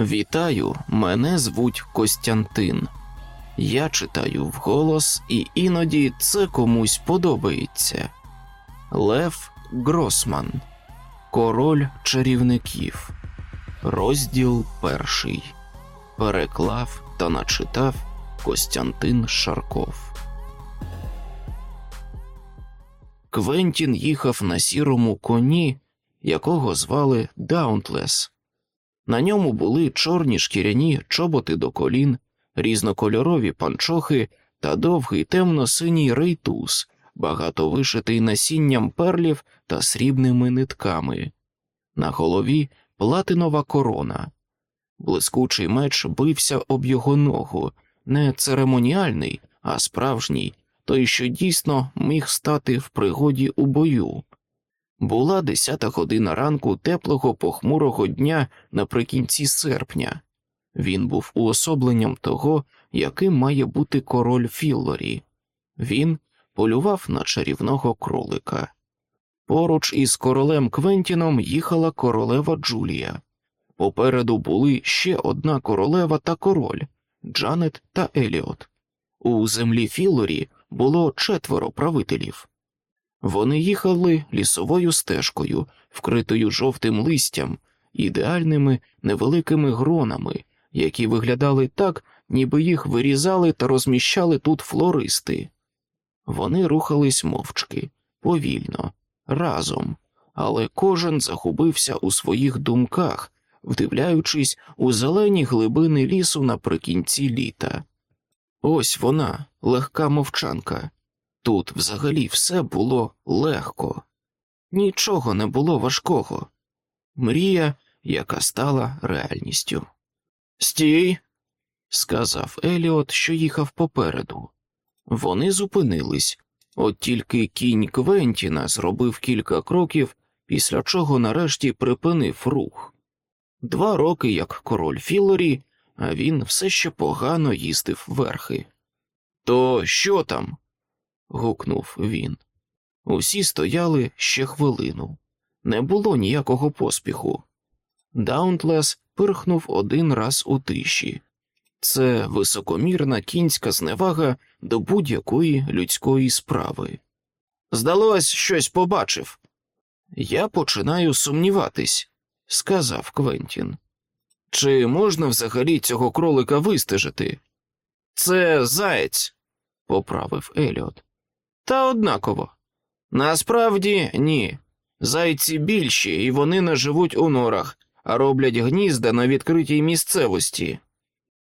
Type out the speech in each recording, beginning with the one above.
Вітаю, мене звуть Костянтин. Я читаю вголос, і іноді це комусь подобається. Лев Гросман, Король чарівників, розділ перший. Переклав та начитав Костянтин Шарков. Квентін їхав на сірому коні, якого звали Даунтлес. На ньому були чорні шкіряні чоботи до колін, різнокольорові панчохи та довгий темно-синій рейтуз, багато вишитий насінням перлів та срібними нитками. На голові платинова корона. Блискучий меч бився об його ногу, не церемоніальний, а справжній, той, що дійсно міг стати в пригоді у бою. Була десята година ранку теплого похмурого дня наприкінці серпня. Він був уособленням того, яким має бути король Філлорі. Він полював на чарівного кролика. Поруч із королем Квентіном їхала королева Джулія. Попереду були ще одна королева та король Джанет та Еліот. У землі Філлорі було четверо правителів. Вони їхали лісовою стежкою, вкритою жовтим листям, ідеальними невеликими гронами, які виглядали так, ніби їх вирізали та розміщали тут флористи. Вони рухались мовчки, повільно, разом, але кожен загубився у своїх думках, вдивляючись у зелені глибини лісу наприкінці літа. Ось вона, легка мовчанка. Тут взагалі все було легко, нічого не було важкого. Мрія, яка стала реальністю. Стій, сказав Еліот, що їхав попереду. Вони зупинились, от тільки кінь Квентіна зробив кілька кроків, після чого нарешті припинив рух. Два роки як король Філорі, а він все ще погано їздив верхи. То що там? Гукнув він. Усі стояли ще хвилину. Не було ніякого поспіху. Даунтлес пирхнув один раз у тиші. Це високомірна кінська зневага до будь-якої людської справи. Здалось, щось побачив. Я починаю сумніватись, сказав Квентін. Чи можна взагалі цього кролика вистежити? Це заєць, поправив Еліот. Та однаково. Насправді ні. Зайці більші, і вони не живуть у норах, а роблять гнізда на відкритій місцевості.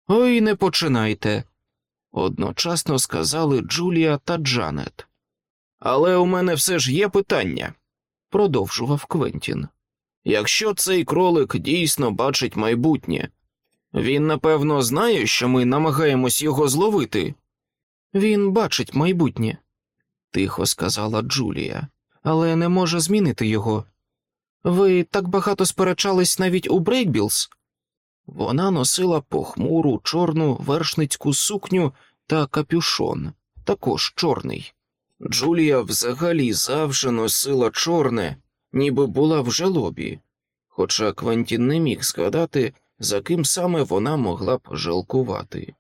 Ой, не починайте, одночасно сказали Джулія та Джанет. Але у мене все ж є питання, продовжував Квентін. Якщо цей кролик дійсно бачить майбутнє, він напевно знає, що ми намагаємось його зловити. Він бачить майбутнє, тихо сказала Джулія, але не може змінити його. Ви так багато сперечались навіть у Брейкбілз? Вона носила похмуру чорну вершницьку сукню та капюшон, також чорний. Джулія взагалі завжди носила чорне, ніби була в жалобі, хоча Квентін не міг згадати, за ким саме вона могла б жалкувати.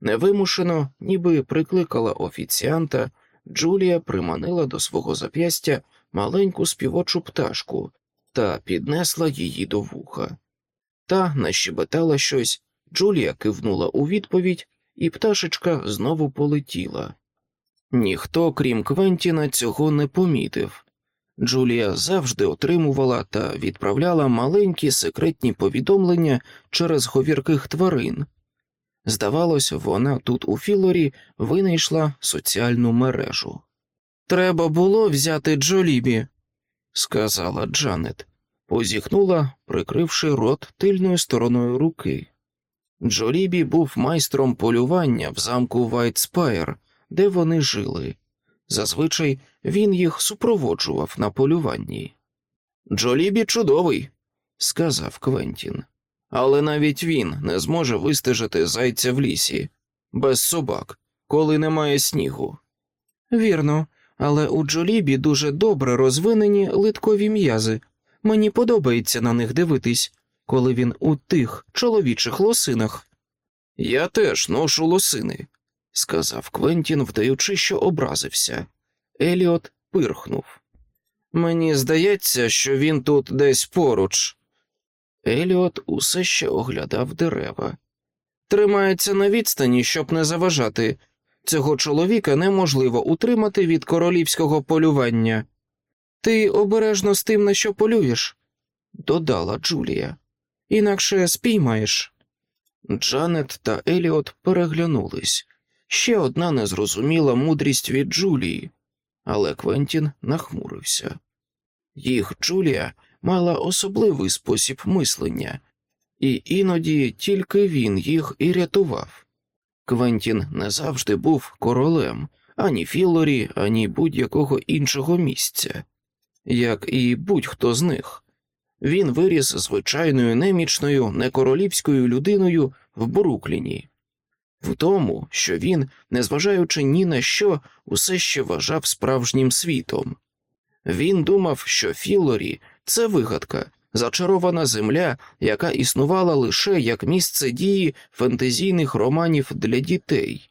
Невимушено, ніби прикликала офіціанта, Джулія приманила до свого зап'ястя маленьку співочу пташку та піднесла її до вуха. Та нащебетала щось, Джулія кивнула у відповідь, і пташечка знову полетіла. Ніхто, крім Квентіна, цього не помітив. Джулія завжди отримувала та відправляла маленькі секретні повідомлення через говірких тварин. Здавалось, вона тут у Філорі винайшла соціальну мережу. Треба було взяти Джолібі, сказала Джанет, позіхнула, прикривши рот тильною стороною руки. Джолібі був майстром полювання в замку Вайтспайр, де вони жили. Зазвичай він їх супроводжував на полюванні. Джолібі чудовий, сказав Квентін, але навіть він не зможе вистежити зайця в лісі, без собак, коли немає снігу. Вірно, але у Джолібі дуже добре розвинені литкові м'язи. Мені подобається на них дивитись. коли він у тих чоловічих лосинах. Я теж ношу лосини, сказав Квентін, вдаючи, що образився. Еліот пирхнув. Мені здається, що він тут десь поруч. Еліот усе ще оглядав дерева. Тримається на відстані, щоб не заважати. Цього чоловіка неможливо утримати від королівського полювання. Ти обережно з тим, на що полюєш, додала Джулія. Інакше спіймаєш. Джанет та Еліот переглянулись. Ще одна незрозуміла мудрість від Джулії, але Квентін нахмурився. Їх Джулія мала особливий спосіб мислення, і іноді тільки він їх і рятував. Квентін не завжди був королем ані Філорі, ані будь-якого іншого місця, як і будь-хто з них. Він виріс звичайною немічною некоролівською людиною в Брукліні, в тому, що він, незважаючи ні на що, усе ще вважав справжнім світом. Він думав, що Філорі це вигадка, зачарована земля, яка існувала лише як місце дії фентезійних романів для дітей.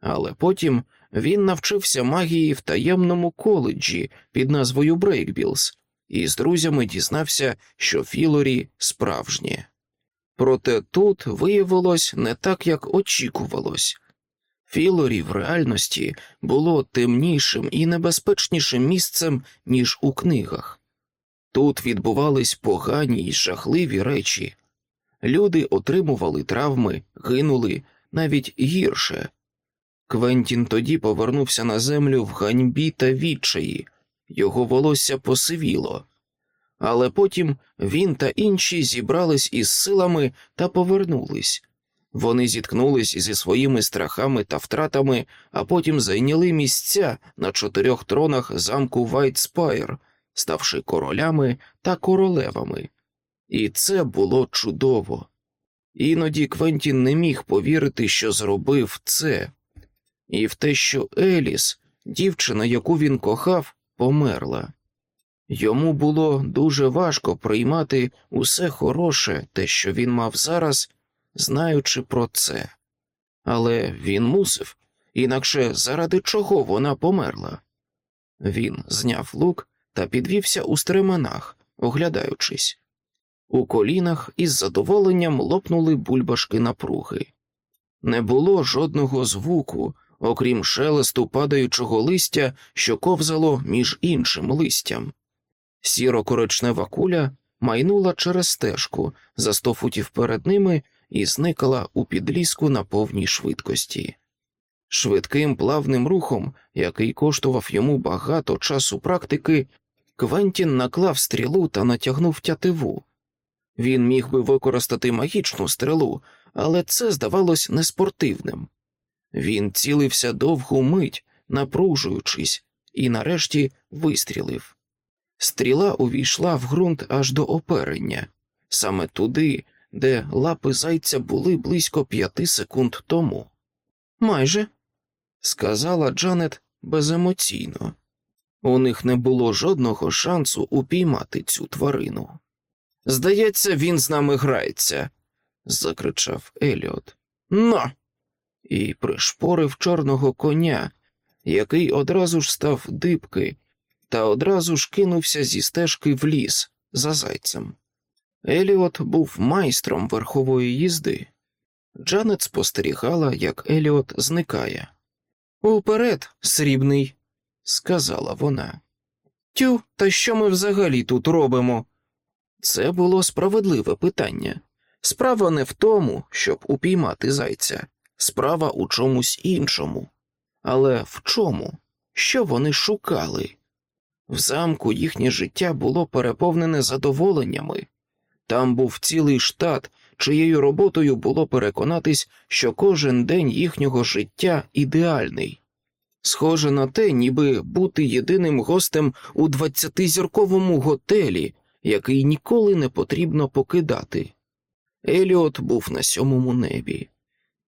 Але потім він навчився магії в таємному коледжі під назвою Брейкбілз і з друзями дізнався, що Філорі справжнє. Проте тут виявилось не так, як очікувалось. Філорі в реальності було темнішим і небезпечнішим місцем, ніж у книгах. Тут відбувались погані й жахливі речі. Люди отримували травми, гинули навіть гірше. Квентін тоді повернувся на землю в ганьбі та відчаї, його волосся посивіло, але потім він та інші зібрались із силами та повернулись. Вони зіткнулись зі своїми страхами та втратами, а потім зайняли місця на чотирьох тронах замку Вайтспайр, ставши королями та королевами. І це було чудово. Іноді Квентін не міг повірити, що зробив це, і в те, що Еліс, дівчина, яку він кохав, померла. Йому було дуже важко приймати усе хороше, те, що він мав зараз, знаючи про це. Але він мусив, інакше заради чого вона померла. Він зняв лук та підвівся у стременах, оглядаючись. У колінах із задоволенням лопнули бульбашки напруги. Не було жодного звуку, окрім шелесту падаючого листя, що ковзало між іншим листям. Сіро коричнева куля майнула через стежку за сто футів перед ними і зникала у підліску на повній швидкості. Швидким плавним рухом, який коштував йому багато часу практики, Квентін наклав стрілу та натягнув тятиву. Він міг би використати магічну стрілу, але це здавалось неспортивним. Він цілився довгу мить, напружуючись, і нарешті вистрілив. Стріла увійшла в ґрунт аж до оперення, саме туди, де лапи зайця були близько п'яти секунд тому. Майже, сказала Джанет беземоційно. У них не було жодного шансу упіймати цю тварину. Здається, він з нами грається, закричав Еліот. Но! І пришпорив чорного коня, який одразу ж став дибки та одразу ж кинувся зі стежки в ліс за зайцем. Еліот був майстром верхової їзди. Джанет спостерігала, як Еліот зникає. Уперед, срібний, сказала вона. Тю, та що ми взагалі тут робимо? Це було справедливе питання. Справа не в тому, щоб упіймати зайця, справа у чомусь іншому. Але в чому? Що вони шукали? В замку їхнє життя було переповнене задоволеннями. Там був цілий штат, чиєю роботою було переконатись, що кожен день їхнього життя ідеальний. Схоже на те, ніби бути єдиним гостем у двадцятизірковому готелі, який ніколи не потрібно покидати. Еліот був на сьомому небі.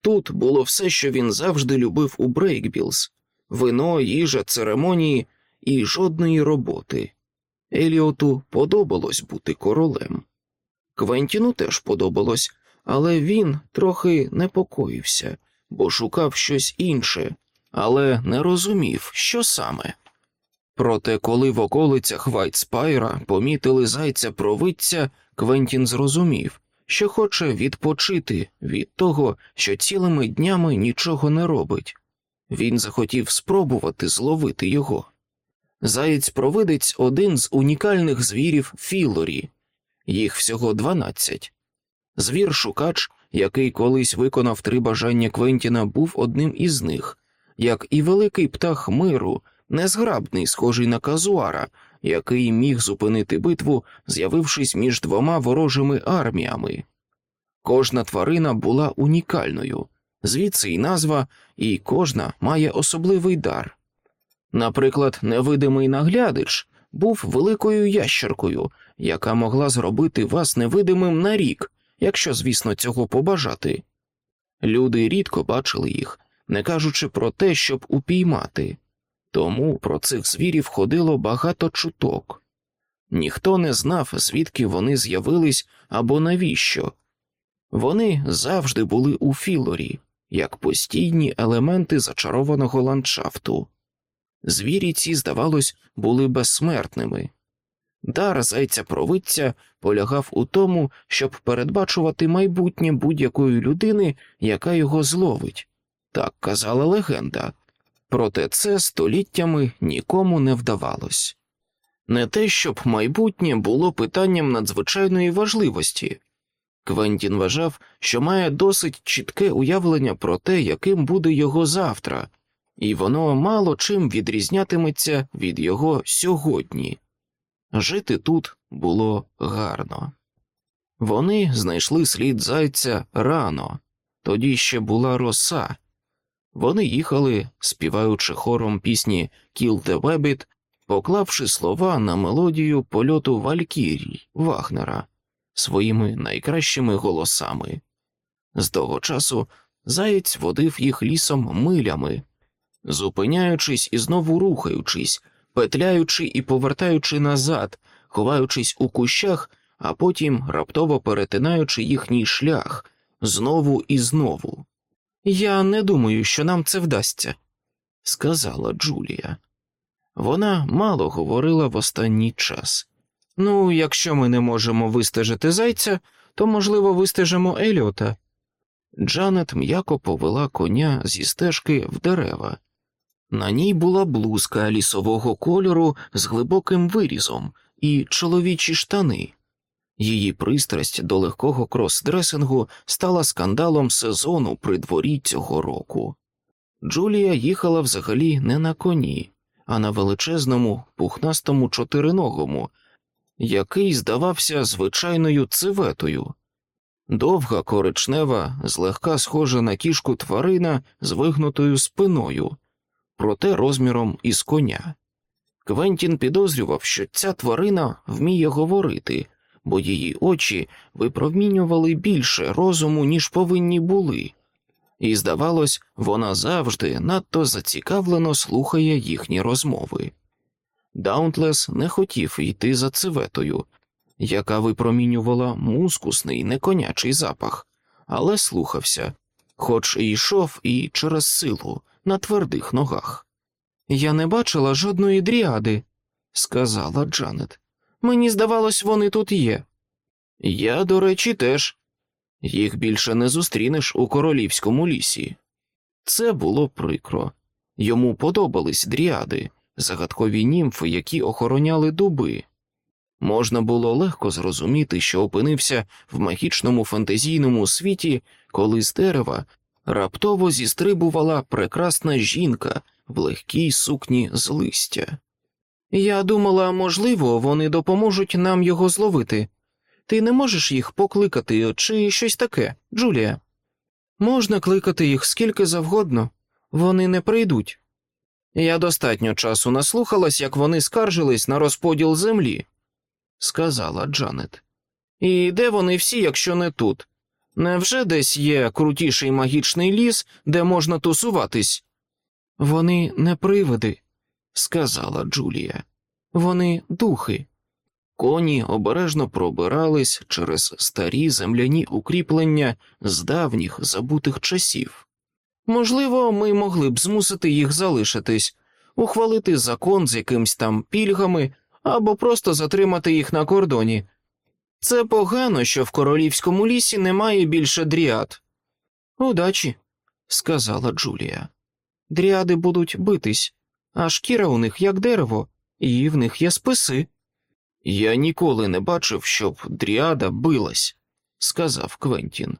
Тут було все, що він завжди любив у Брейкбілз вино, їжа, церемонії і жодної роботи. Еліоту подобалось бути королем. Квентіну теж подобалось, але він трохи непокоївся, бо шукав щось інше, але не розумів, що саме. Проте, коли в околицях Вайтспайра помітили зайця провидця, Квентін зрозумів, що хоче відпочити від того, що цілими днями нічого не робить. Він захотів спробувати зловити його. Заєць-провидець один з унікальних звірів Філорі, їх всього дванадцять. Звір шукач, який колись виконав три бажання Квентіна, був одним із них, як і великий птах миру, незграбний, схожий на казуара, який міг зупинити битву, з'явившись між двома ворожими арміями. Кожна тварина була унікальною, звідси й назва, і кожна має особливий дар. Наприклад, невидимий наглядич був великою ящеркою, яка могла зробити вас невидимим на рік, якщо, звісно, цього побажати. Люди рідко бачили їх, не кажучи про те, щоб упіймати, тому про цих звірів ходило багато чуток. Ніхто не знав, звідки вони з'явились або навіщо. Вони завжди були у Філорі, як постійні елементи зачарованого ландшафту. Звірі ці, здавалось, були безсмертними. Дар зайця провидця полягав у тому, щоб передбачувати майбутнє будь-якої людини, яка його зловить, так казала легенда, проте це століттями нікому не вдавалось. Не те, щоб майбутнє було питанням надзвичайної важливості. Квентін вважав, що має досить чітке уявлення про те, яким буде його завтра, і воно мало чим відрізнятиметься від його сьогодні. Жити тут було гарно. Вони знайшли слід зайця рано, тоді ще була роса. Вони їхали, співаючи хором пісні «Kill the Rabbit», поклавши слова на мелодію польоту Валькірій Вагнера своїми найкращими голосами. З того часу заєць водив їх лісом милями, зупиняючись і знову рухаючись, петляючи і повертаючи назад, ховаючись у кущах, а потім раптово перетинаючи їхній шлях знову і знову. Я не думаю, що нам це вдасться, сказала Джулія. Вона мало говорила в останній час. Ну, якщо ми не можемо вистежити зайця, то, можливо, вистежимо Еліота. Джанет м'яко повела коня зі стежки в дерева. На ній була блузка лісового кольору з глибоким вирізом і чоловічі штани. Її пристрасть до легкого крос-дресингу стала скандалом сезону при дворі цього року. Джулія їхала взагалі не на коні, а на величезному пухнастому чотириногому, який здавався звичайною циветою. Довга коричнева, злегка схожа на кішку тварина з вигнутою спиною, проте розміром із коня. Квентін підозрював, що ця тварина вміє говорити, бо її очі випромінювали більше розуму, ніж повинні були, і, здавалось, вона завжди надто зацікавлено слухає їхні розмови. Даунтлес не хотів йти за циветою, яка випромінювала мускусний неконячий запах, але слухався, хоч і йшов і через силу на твердих ногах. Я не бачила жодної дріади, сказала Джанет. Мені здавалось, вони тут є. Я, до речі, теж. Їх більше не зустрінеш у королівському лісі. Це було прикро. Йому подобались дріади, загадкові німфи, які охороняли дуби. Можна було легко зрозуміти, що опинився в магічному фантазійному світі, коли з дерева раптово зістрибувала прекрасна жінка в легкій сукні з листя. Я думала, можливо, вони допоможуть нам його зловити. Ти не можеш їх покликати чи щось таке, Джулія? Можна кликати їх скільки завгодно, вони не прийдуть. Я достатньо часу наслухалась, як вони скаржились на розподіл землі, сказала Джанет. І де вони всі, якщо не тут? Невже десь є крутіший магічний ліс, де можна тусуватись? Вони не привиди, сказала Джулія. Вони духи. Коні обережно пробирались через старі земляні укріплення з давніх забутих часів. Можливо, ми могли б змусити їх залишитись, ухвалити закон з якимсь там пільгами або просто затримати їх на кордоні. Це погано, що в королівському лісі немає більше дріад. Удачі, сказала Джулія. Дріади будуть битись, а шкіра у них як дерево, і в них є списи. Я ніколи не бачив, щоб дріада билась, сказав Квентін.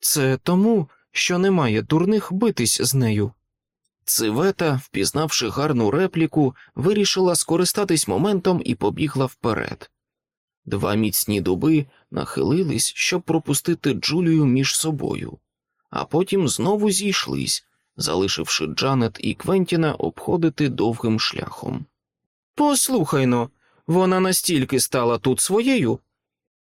Це тому, що немає дурних битись з нею. Цивета, впізнавши гарну репліку, вирішила скористатись моментом і побігла вперед. Два міцні дуби нахилились, щоб пропустити Джулію між собою, а потім знову зійшлись, залишивши Джанет і Квентіна обходити довгим шляхом. Послухай но, вона настільки стала тут своєю.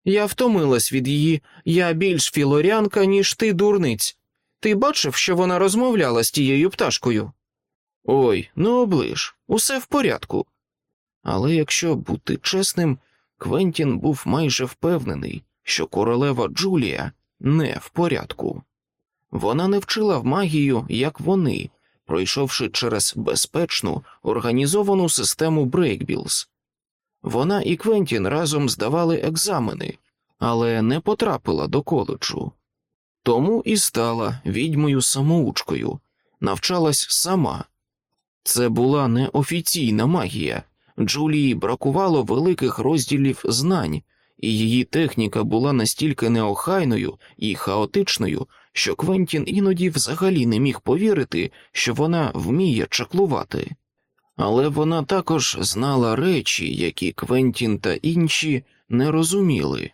Я втомилась від її, я більш філорянка, ніж ти, дурниць. Ти бачив, що вона розмовляла з тією пташкою? Ой, ну оближ, усе в порядку. Але якщо бути чесним, Квентін був майже впевнений, що королева Джулія не в порядку. Вона не вчила в магію, як вони, пройшовши через безпечну організовану систему Брейкбілз. Вона і Квентін разом здавали екзамени, але не потрапила до коледжу. Тому і стала відьмою самоучкою, навчалась сама. Це була неофіційна магія. Джулії бракувало великих розділів знань, і її техніка була настільки неохайною і хаотичною, що Квентін іноді взагалі не міг повірити, що вона вміє чаклувати. Але вона також знала речі, які Квентін та інші не розуміли.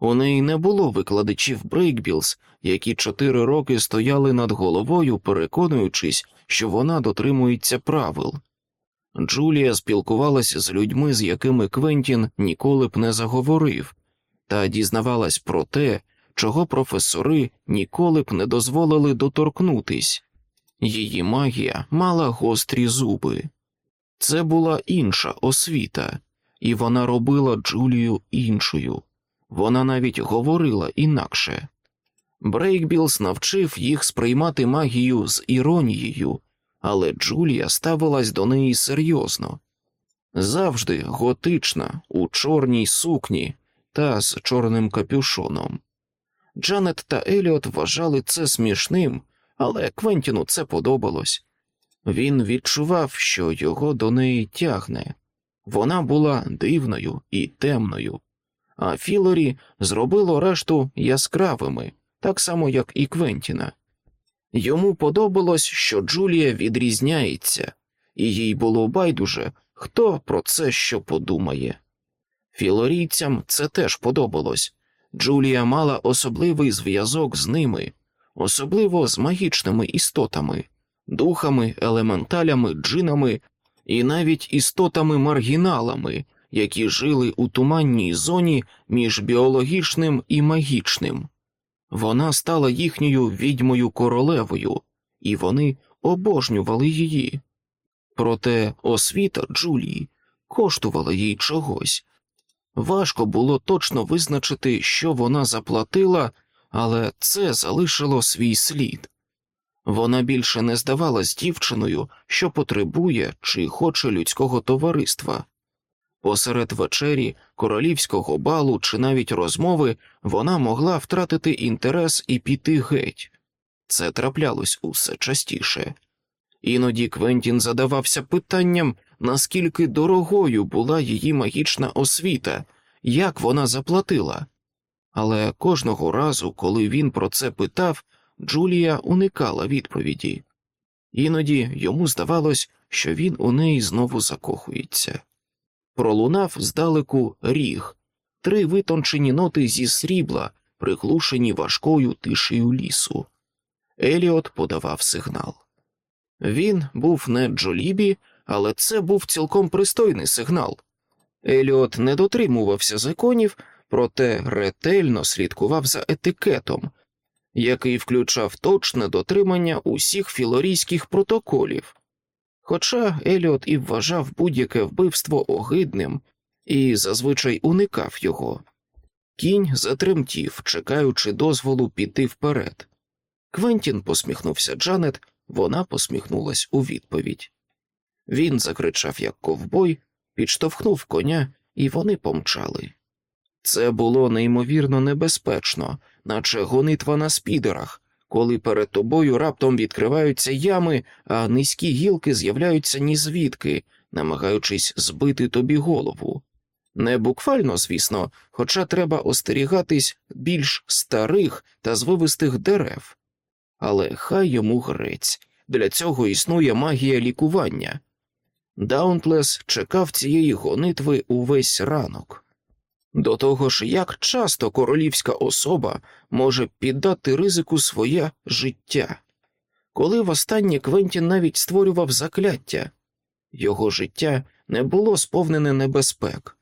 У неї не було викладачів Брейкбілз, які чотири роки стояли над головою, переконуючись, що вона дотримується правил. Джулія спілкувалася з людьми, з якими Квентін ніколи б не заговорив, та дізнавалась про те, чого професори ніколи б не дозволили доторкнутись. Її магія мала гострі зуби. Це була інша освіта, і вона робила Джулію іншою. Вона навіть говорила інакше. Брейкбілс навчив їх сприймати магію з іронією, але Джулія ставилась до неї серйозно. Завжди готична, у чорній сукні та з чорним капюшоном. Джанет та Еліот вважали це смішним, але Квентіну це подобалось. Він відчував, що його до неї тягне. Вона була дивною і темною, а Філорі зробило решту яскравими, так само, як і Квентіна. Йому подобалось, що Джулія відрізняється, і їй було байдуже, хто про це що подумає. Філорійцям це теж подобалось. Джулія мала особливий зв'язок з ними, особливо з магічними істотами, духами, елементалями, джинами і навіть істотами-маргіналами, які жили у туманній зоні між біологічним і магічним. Вона стала їхньою відьмою королевою, і вони обожнювали її. Проте освіта Джулії коштувала їй чогось. Важко було точно визначити, що вона заплатила, але це залишило свій слід. Вона більше не здавалась дівчиною, що потребує чи хоче людського товариства. Посеред вечері, королівського балу чи навіть розмови вона могла втратити інтерес і піти геть. Це траплялось усе частіше. Іноді Квентін задавався питанням, наскільки дорогою була її магічна освіта, як вона заплатила. Але кожного разу, коли він про це питав, Джулія уникала відповіді. Іноді йому здавалось, що він у неї знову закохується. Пролунав здалеку ріг, три витончені ноти зі срібла, приглушені важкою тишею лісу. Еліот подавав сигнал. Він був не Джолібі, але це був цілком пристойний сигнал. Еліот не дотримувався законів, проте ретельно слідкував за етикетом, який включав точне дотримання усіх філорійських протоколів. Хоча Еліот і вважав будь-яке вбивство огидним і зазвичай уникав його. Кінь затремтів, чекаючи дозволу піти вперед. Квентін посміхнувся Джанет, вона посміхнулась у відповідь. Він закричав, як ковбой, підштовхнув коня, і вони помчали. Це було неймовірно небезпечно, наче гонитва на спідерах, коли перед тобою раптом відкриваються ями, а низькі гілки з'являються нізвідки, намагаючись збити тобі голову. Не буквально, звісно, хоча треба остерігатись більш старих та звивистих дерев. Але хай йому грець, для цього існує магія лікування. Даунтлес чекав цієї гонитви увесь ранок. До того ж, як часто королівська особа може піддати ризику своє життя, коли востаннє Квентін навіть створював закляття, його життя не було сповнене небезпек.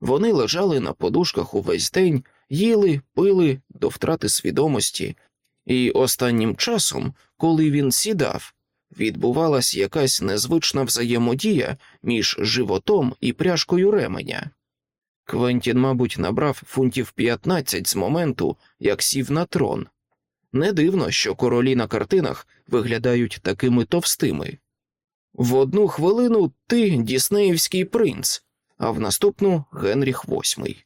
Вони лежали на подушках увесь день, їли, пили до втрати свідомості, і останнім часом, коли він сідав, відбувалась якась незвична взаємодія між животом і пряжкою ременя. Квентін, мабуть, набрав фунтів 15 з моменту, як сів на трон. Не дивно, що королі на картинах виглядають такими товстими. В одну хвилину ти Діснеївський принц, а в наступну Генріх VIII.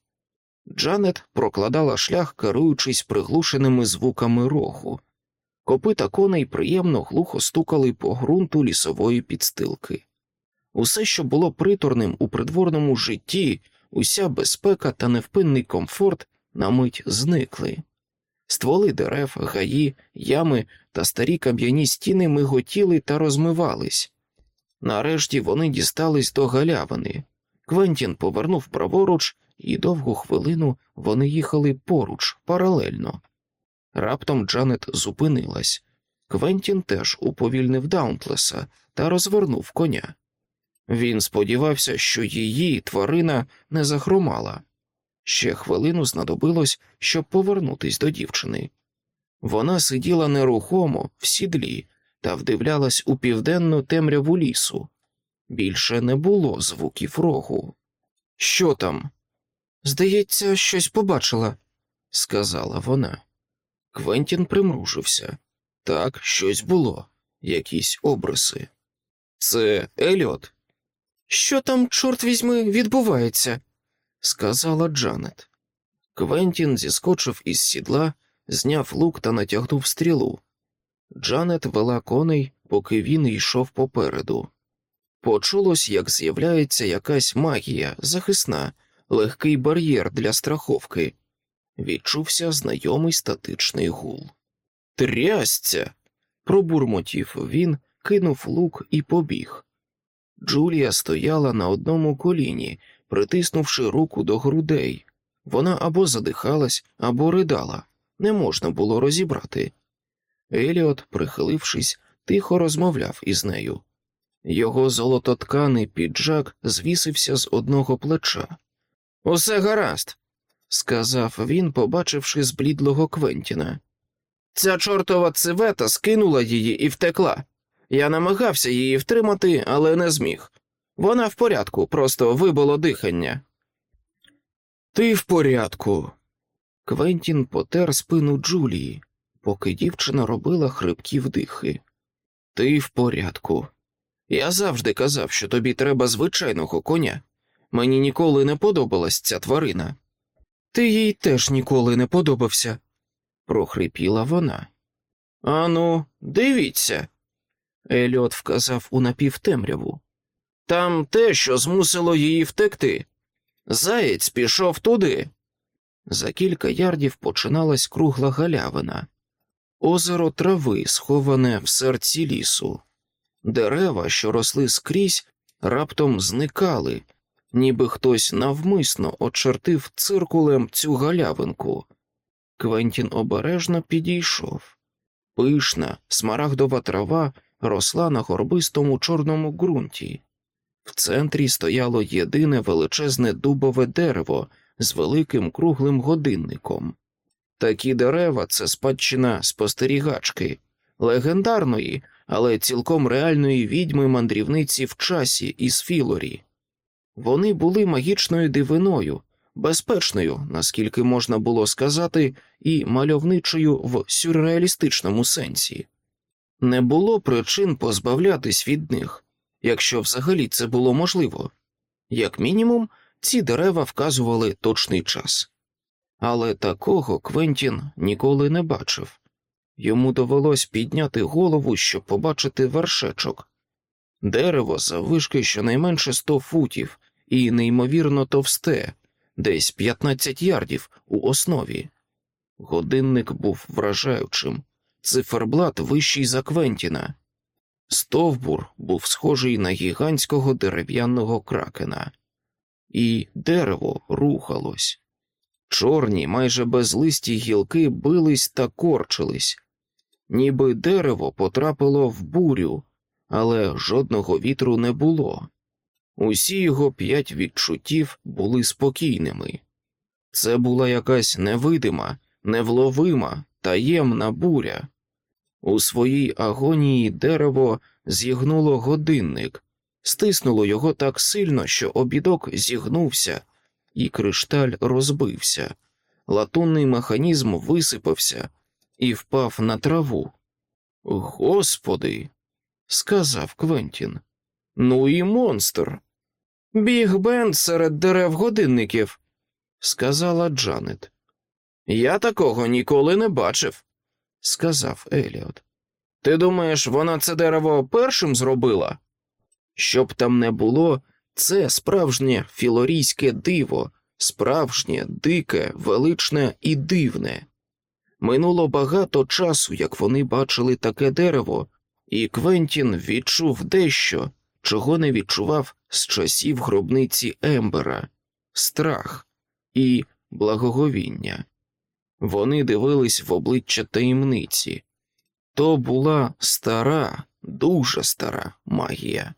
Джанет прокладала шлях, керуючись приглушеними звуками рогу. Копита коней приємно глухо стукали по ґрунту лісової підстилки. Усе, що було приторним у придворному житті, уся безпека та невпинний комфорт на мить зникли. Стволи дерев, гаї, ями та старі кам'яні стіни миготіли та розмивались. Нарешті вони дістались до галявини. Квентін повернув праворуч, і довгу хвилину вони їхали поруч, паралельно. Раптом Джанет зупинилась. Квентін теж уповільнив Даунтлеса та розвернув коня. Він сподівався, що її тварина не захромала. Ще хвилину знадобилось, щоб повернутись до дівчини. Вона сиділа нерухомо в сідлі та вдивлялась у південну темряву лісу. Більше не було звуків рогу. Що там? Здається, щось побачила, сказала вона. Квентін примружився. Так, щось було, якісь обриси. Це Еліот? Що там, чорт візьми, відбувається? сказала Джанет. Квентін зіскочив із сідла, зняв лук та натягнув стрілу. Джанет вела коней, поки він йшов попереду. Почулось, як з'являється якась магія, захисна, легкий бар'єр для страховки. Відчувся знайомий статичний гул. Трясця. пробурмотів він, кинув лук і побіг. Джулія стояла на одному коліні, притиснувши руку до грудей. Вона або задихалась, або ридала, не можна було розібрати. Еліот, прихилившись, тихо розмовляв із нею. Його золототканий піджак звісився з одного плеча. Усе гаразд, сказав він, побачивши зблідлого Квентіна. Ця чортова цивета скинула її і втекла. Я намагався її втримати, але не зміг. Вона в порядку, просто вибило дихання. Ти в порядку. Квентін потер спину Джулії, поки дівчина робила хрипкі вдихи. Ти в порядку. Я завжди казав, що тобі треба звичайного коня. Мені ніколи не подобалась ця тварина. Ти їй теж ніколи не подобався, прохрипіла вона. Ану, дивіться. Еліот вказав у напівтемряву. Там те, що змусило її втекти. Заєць пішов туди. За кілька ярдів починалась кругла галявина, озеро трави, сховане в серці лісу. Дерева, що росли скрізь, раптом зникали, ніби хтось навмисно очертив циркулем цю галявинку. Квентін обережно підійшов. Пишна, смарагдова трава росла на горбистому чорному ґрунті. В центрі стояло єдине величезне дубове дерево з великим круглим годинником. Такі дерева це спадщина спостерігачки, легендарної, але цілком реальної відьми мандрівниці в часі із Філорі. Вони були магічною дивиною, безпечною, наскільки можна було сказати, і мальовничою в сюрреалістичному сенсі. Не було причин позбавлятись від них, якщо взагалі це було можливо. Як мінімум, ці дерева вказували точний час. Але такого Квентін ніколи не бачив йому довелось підняти голову, щоб побачити вершечок. Дерево заввишки щонайменше сто футів і неймовірно товсте, десь 15 ярдів у основі. Годинник був вражаючим, циферблат вищий за Квентіна. Стовбур був схожий на гігантського дерев'яного кракена, і дерево рухалось. Чорні, майже безлисті гілки бились та корчились, ніби дерево потрапило в бурю, але жодного вітру не було. Усі його п'ять відчуттів були спокійними. Це була якась невидима, невловима, таємна буря. У своїй агонії дерево зігнуло годинник, стиснуло його так сильно, що обідок зігнувся, і кришталь розбився. Латунний механізм висипався і впав на траву. Господи, сказав Квентін. Ну і монстр. Біг Бен серед дерев годинників, сказала Джанет. Я такого ніколи не бачив, сказав Еліот. Ти думаєш, вона це дерево першим зробила? Щоб там не було, це справжнє філорійське диво, справжнє, дике, величне і дивне. Минуло багато часу, як вони бачили таке дерево, і Квентін відчув дещо, чого не відчував з часів гробниці Ембера страх і благоговіння. Вони дивились в обличчя таємниці. То була стара, дуже стара магія.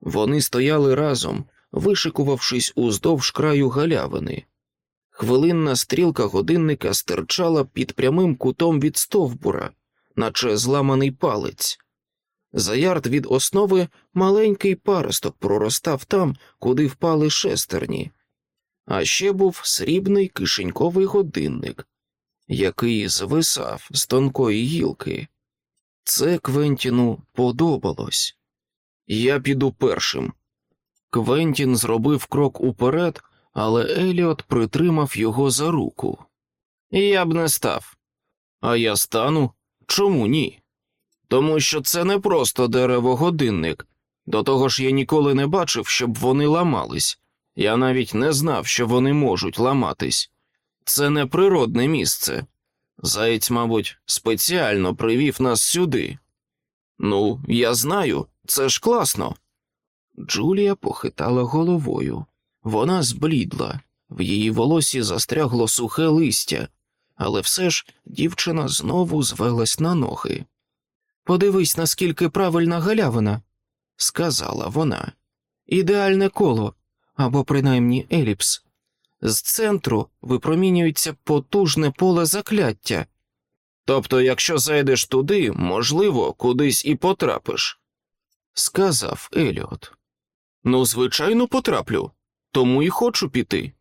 Вони стояли разом, вишикувавшись уздовж краю галявини. Хвилинна стрілка годинника стирчала під прямим кутом від стовбура, наче зламаний палець. За ярд від основи маленький паросток проростав там, куди впали шестерні, а ще був срібний кишеньковий годинник, який звисав з тонкої гілки. Це Квентіну подобалось. Я піду першим. Квентін зробив крок уперед, але Еліот притримав його за руку. Я б не став. А я стану? Чому ні? Тому що це не просто дерево-годинник. До того ж я ніколи не бачив, щоб вони ламались. Я навіть не знав, що вони можуть ламатись. Це не природне місце. Заєць, мабуть, спеціально привів нас сюди. Ну, я знаю, це ж класно. Джулія похитала головою. Вона зблідла, в її волосі застрягло сухе листя, але все ж дівчина знову звелась на ноги. Подивись, наскільки правильна галявина, сказала вона. Ідеальне коло або принаймні еліпс. З центру випромінюється потужне поле закляття. Тобто, якщо зайдеш туди, можливо, кудись і потрапиш, сказав Еліот. Ну, звичайно, потраплю, тому і хочу піти.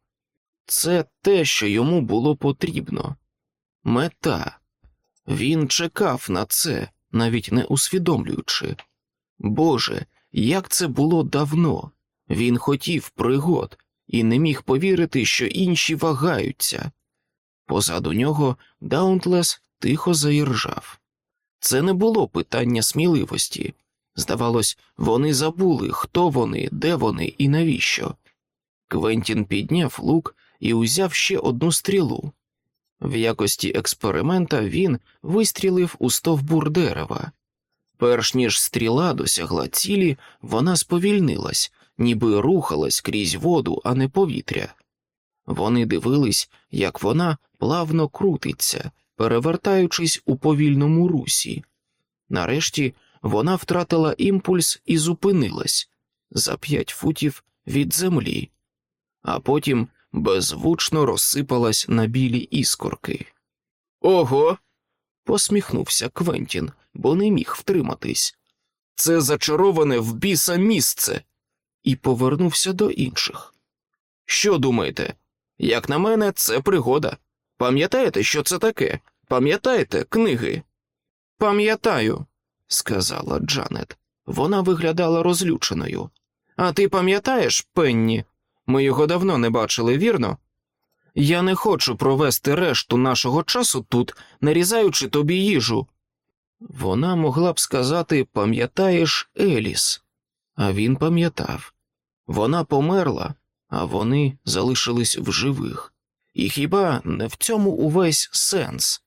Це те, що йому було потрібно. Мета. Він чекав на це, навіть не усвідомлюючи. Боже, як це було давно. Він хотів пригод і не міг повірити, що інші вагаються. Позаду нього Даунтлес тихо заіржав. Це не було питання сміливості. Здавалось, вони забули, хто вони, де вони і навіщо. Квентін підняв лук і узяв ще одну стрілу. В якості експеримента він вистрілив у стовбур дерева. Перш ніж стріла досягла цілі, вона сповільнилась, ніби рухалась крізь воду, а не повітря. Вони дивились, як вона плавно крутиться, перевертаючись у повільному русі. Нарешті вона втратила імпульс і зупинилась за п'ять футів від землі, а потім беззвучно розсипалась на білі іскорки. Ого. посміхнувся Квентін, бо не міг втриматись. Це зачароване в біса місце. і повернувся до інших. Що думаєте? Як на мене, це пригода. Пам'ятаєте, що це таке? Пам'ятаєте книги? Пам'ятаю, сказала Джанет. Вона виглядала розлюченою. А ти пам'ятаєш, Пенні? Ми його давно не бачили, вірно? Я не хочу провести решту нашого часу тут, нарізаючи тобі їжу. Вона могла б сказати пам'ятаєш Еліс, а він пам'ятав. Вона померла, а вони залишились в живих. І хіба не в цьому увесь сенс?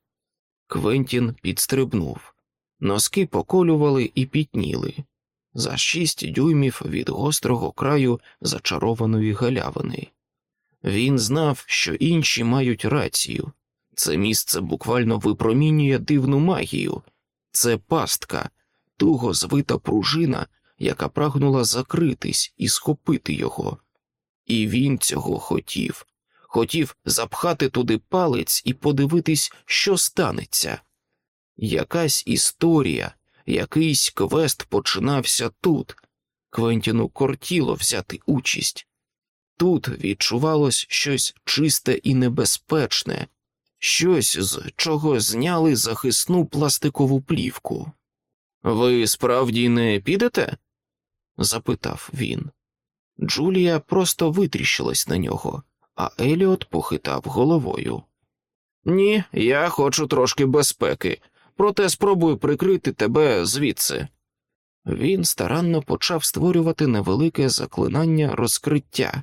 Квентін підстрибнув, носки поколювали і пітніли за шість дюймів від гострого краю зачарованої галявини. Він знав, що інші мають рацію. Це місце буквально випромінює дивну магію, це пастка, туго звита пружина, яка прагнула закритись і схопити його. І він цього хотів, хотів запхати туди палець і подивитись, що станеться. Якась історія, якийсь квест починався тут. Квентіну кортіло взяти участь. Тут відчувалось щось чисте і небезпечне, щось, з чого зняли захисну пластикову плівку. Ви справді не підете? запитав він. Джулія просто витріщилась на нього, а Еліот похитав головою. Ні, я хочу трошки безпеки, проте спробую прикрити тебе звідси. Він старанно почав створювати невелике заклинання розкриття,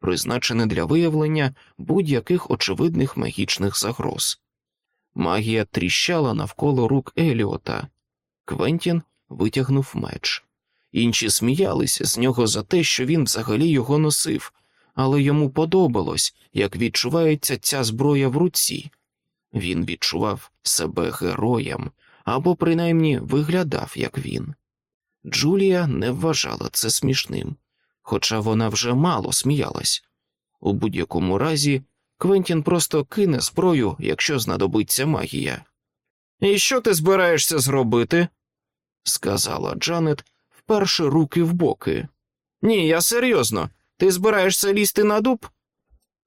призначене для виявлення будь-яких очевидних магічних загроз. Магія тріщала навколо рук Еліота. Квентін витягнув меч. Інші сміялися з нього за те, що він взагалі його носив, але йому подобалось, як відчувається ця зброя в руці. Він відчував себе героєм або принаймні виглядав як він. Джулія не вважала це смішним, хоча вона вже мало сміялась. У будь-якому разі, Квентін просто кине зброю, якщо знадобиться магія. І що ти збираєшся зробити? сказала Джанет, вперше руки в боки. Ні, я серйозно. Ти збираєшся лізти на дуб?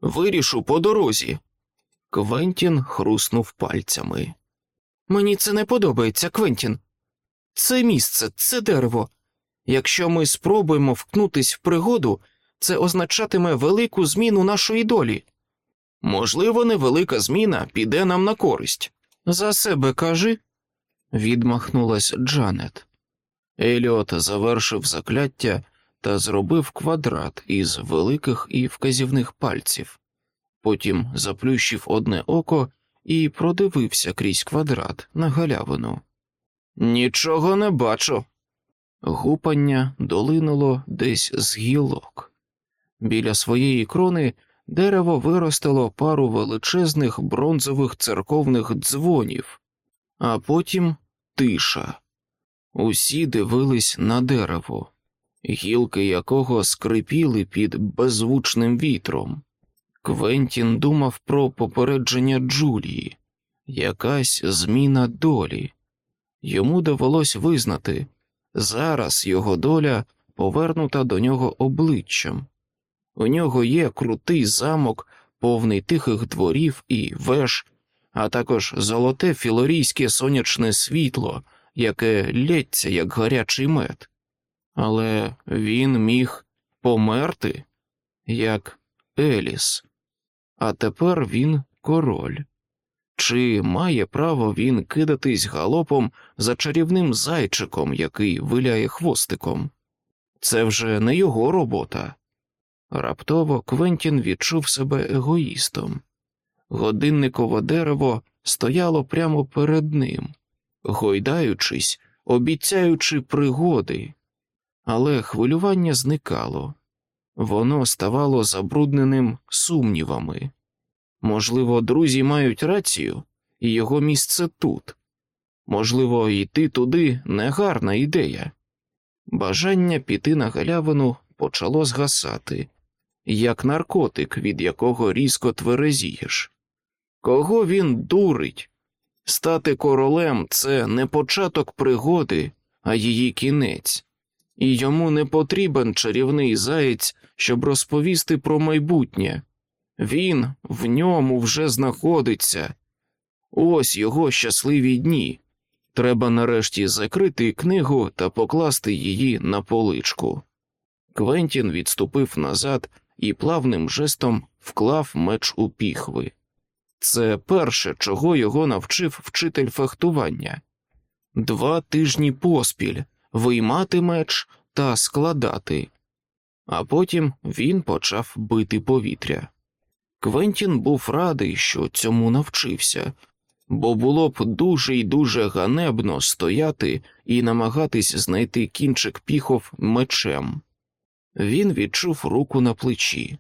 Вирішу по дорозі. Квентін хруснув пальцями. Мені це не подобається, Квентін. Це місце, це дерево. Якщо ми спробуємо вкнутись в пригоду, це означатиме велику зміну нашої долі. Можливо, невелика зміна піде нам на користь. За себе кажи, відмахнулась Джанет. Еліот завершив закляття та зробив квадрат із великих і вказівних пальців, потім заплющив одне око і продивився крізь квадрат на галявину. Нічого не бачу. Гупання долинуло десь з гілок. Біля своєї крони дерево виростило пару величезних бронзових церковних дзвонів, а потім тиша. Усі дивились на дерево, гілки якого скрипіли під беззвучним вітром. Квентін думав про попередження Джулії, якась зміна долі. Йому довелось визнати зараз його доля повернута до нього обличчям. У нього є крутий замок, повний тихих дворів і веж, а також золоте філорійське сонячне світло, яке лється, як гарячий мед. Але він міг померти, як Еліс, а тепер він король. Чи має право він кидатись галопом за чарівним зайчиком, який виляє хвостиком? Це вже не його робота. Раптово Квентін відчув себе егоїстом. Годинникове дерево стояло прямо перед ним, гойдаючись, обіцяючи пригоди, але хвилювання зникало, воно ставало забрудненим сумнівами. Можливо, друзі мають рацію, і його місце тут. Можливо, йти туди негарна ідея. Бажання піти на галявину почало згасати, як наркотик, від якого різко тверезієш. Кого він дурить? Стати королем це не початок пригоди, а її кінець. і йому не потрібен чарівний заєць, щоб розповісти про майбутнє. Він в ньому вже знаходиться. Ось його щасливі дні. Треба нарешті закрити книгу та покласти її на поличку. Квентін відступив назад і плавним жестом вклав меч у піхви. Це перше, чого його навчив вчитель фехтування. Два тижні поспіль виймати меч та складати, а потім він почав бити повітря. Квентін був радий, що цьому навчився, бо було б дуже й дуже ганебно стояти і намагатись знайти кінчик піхов мечем. Він відчув руку на плечі.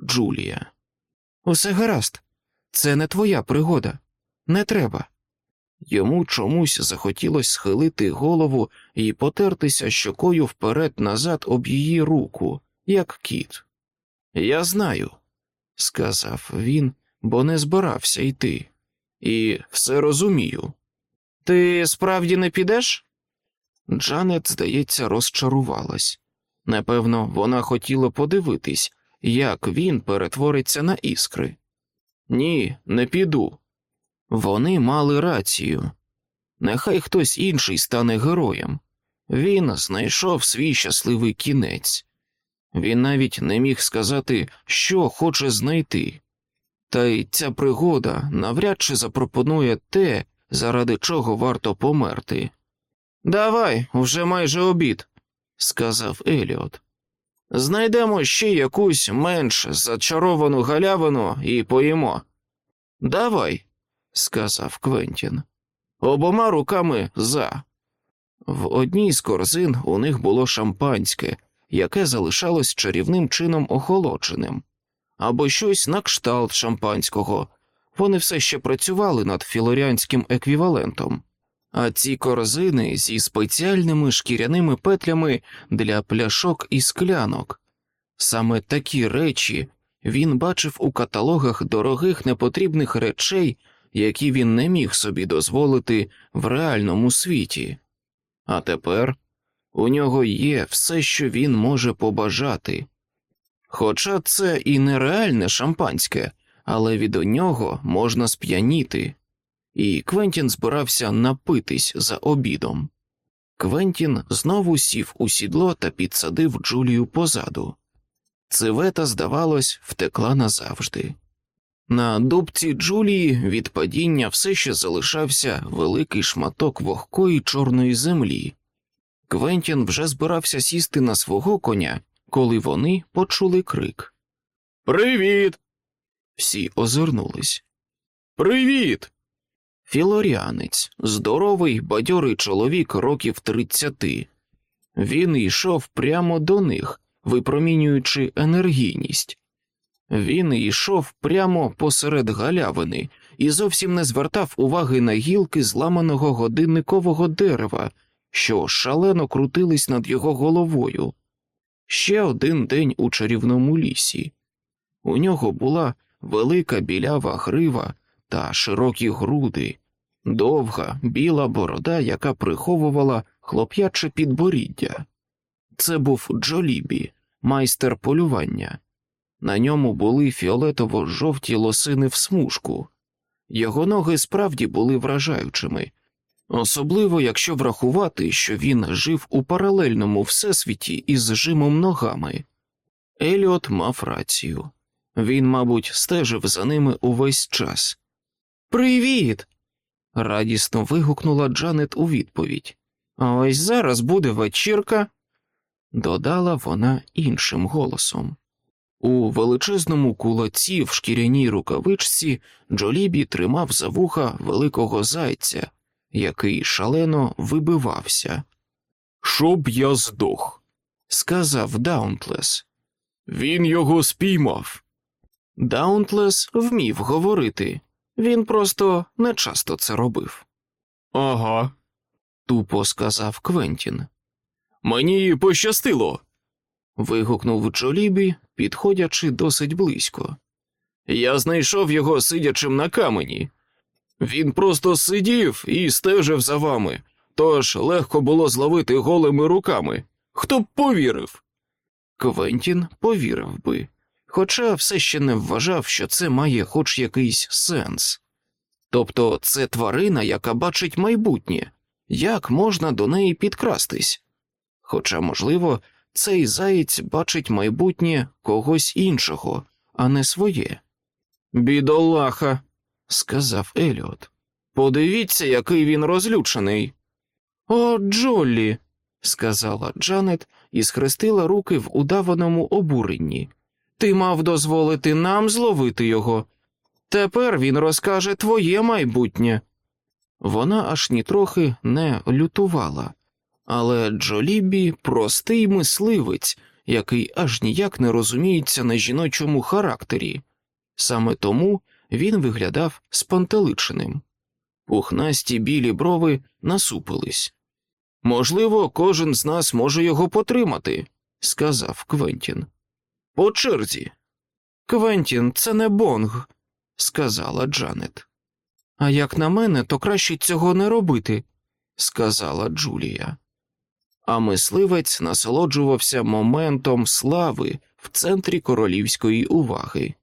Джулія. Усе гаразд, це не твоя пригода, не треба. Йому чомусь захотілося схилити голову і потертися щокою вперед назад об її руку, як кіт. Я знаю, сказав він, бо не збирався йти, і все розумію. Ти справді не підеш? Джанет, здається, розчарувалась. Напевно, вона хотіла подивитись, як він перетвориться на іскри. Ні, не піду. Вони мали рацію. Нехай хтось інший стане героєм. Він знайшов свій щасливий кінець. Він навіть не міг сказати, що хоче знайти. Та й ця пригода навряд чи запропонує те, заради чого варто померти. Давай, вже майже обід, сказав Еліот. Знайдемо ще якусь менш зачаровану галявину і поїмо. Давай, сказав Квентін. Обома руками за. В одній з корзин у них було шампанське, яке залишалось чарівним чином охолодженим, або щось на кшталт шампанського. Вони все ще працювали над філоріанським еквівалентом, а ці корзини зі спеціальними шкіряними петлями для пляшок і склянок. Саме такі речі він бачив у каталогах дорогих непотрібних речей, які він не міг собі дозволити в реальному світі. А тепер у нього є все, що він може побажати. Хоча це і нереальне шампанське, але від нього можна сп'яніти, і Квентін збирався напитись за обідом. Квентін знову сів у сідло та підсадив Джулію позаду. Цивета, здавалось, втекла назавжди. На дубці Джулії від падіння все ще залишався великий шматок вогкої чорної землі. Квентін вже збирався сісти на свого коня, коли вони почули крик. Привіт! Всі озирнулись. Привіт! Філоріанець, здоровий, бадьорий чоловік років тридцяти. Він йшов прямо до них, випромінюючи енергійність. Він йшов прямо посеред галявини і зовсім не звертав уваги на гілки зламаного годинникового дерева, що шалено крутились над його головою. Ще один день у чарівному лісі. У нього була велика білява грива та широкі груди, довга біла борода, яка приховувала хлоп'яче підборіддя. Це був Джолібі, майстер полювання. На ньому були фіолетово жовті лосини в смужку. Його ноги справді були вражаючими, особливо якщо врахувати, що він жив у паралельному всесвіті із жимом ногами. Еліот мав рацію. Він, мабуть, стежив за ними увесь час. Привіт. радісно вигукнула Джанет у відповідь. А ось зараз буде вечірка, додала вона іншим голосом. У величезному кулаці в шкіряній рукавичці Джолібі тримав за вуха великого зайця, який шалено вибивався. Щоб я здох, сказав Даунтлес. Він його спіймав. Даунтлес вмів говорити, він просто не часто це робив. Ага, тупо сказав Квентін. Мені пощастило. Вигукнув Джолібі, підходячи досить близько. Я знайшов його сидячим на камені. Він просто сидів і стежив за вами, тож легко було зловити голими руками. Хто б повірив? Квентін повірив би, хоча все ще не вважав, що це має хоч якийсь сенс. Тобто це тварина, яка бачить майбутнє, як можна до неї підкрастись? Хоча, можливо, цей заєць бачить майбутнє когось іншого, а не своє. Бідолаха, Сказав Еліот. подивіться, який він розлючений. О, Джоллі, сказала Джанет і схрестила руки в удаваному обуренні. Ти мав дозволити нам зловити його. Тепер він розкаже твоє майбутнє. Вона аж нітрохи не лютувала, але Джолібі простий мисливець, який аж ніяк не розуміється на жіночому характері. Саме тому він виглядав спантеличеним. Пухнасті білі брови насупились. Можливо, кожен з нас може його потримати, сказав Квентін. По черзі. Квентін, це не бонг, сказала Джанет. А як на мене, то краще цього не робити, сказала Джулія. А мисливець насолоджувався моментом слави в центрі королівської уваги.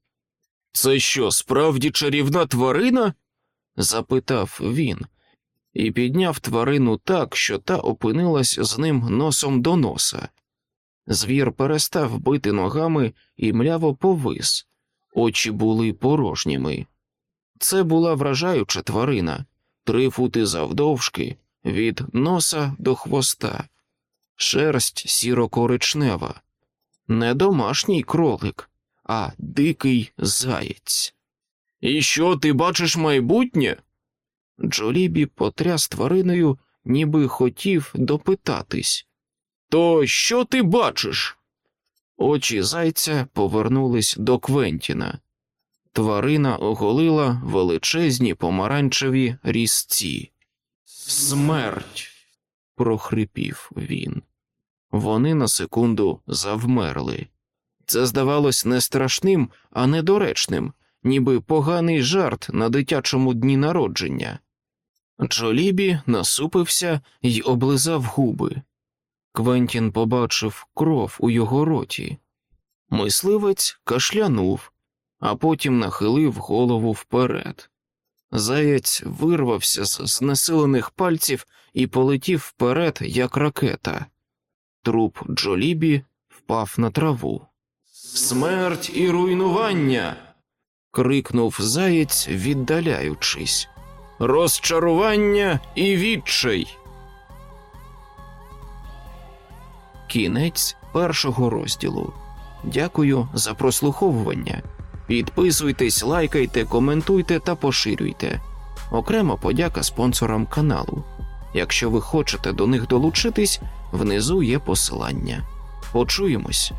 Це що, справді чарівна тварина? запитав він, і підняв тварину так, що та опинилась з ним носом до носа. Звір перестав бити ногами і мляво повис, очі були порожніми. Це була вражаюча тварина, три фути завдовжки, від носа до хвоста, шерсть сіро-коричнева, не домашній кролик, а дикий заєць. І що ти бачиш майбутнє? Джолібі потряс твариною, ніби хотів допитатись. То що ти бачиш? Очі зайця повернулись до Квентіна. Тварина оголила величезні помаранчеві різці. Смерть. Прохрипів він. Вони на секунду завмерли. Це здавалось не страшним, а недоречним, ніби поганий жарт на дитячому дні народження. Джолібі насупився й облизав губи. Квентін побачив кров у його роті. Мисливець кашлянув, а потім нахилив голову вперед. Заєць вирвався з знесилених пальців і полетів вперед, як ракета. Труп Джолібі впав на траву. Смерть і руйнування. крикнув заєць, віддаляючись. Розчарування і відчай. Кінець першого розділу. Дякую за прослуховування. Підписуйтесь, лайкайте, коментуйте та поширюйте. Окрема подяка спонсорам каналу. Якщо ви хочете до них долучитись, внизу є посилання. Почуємось.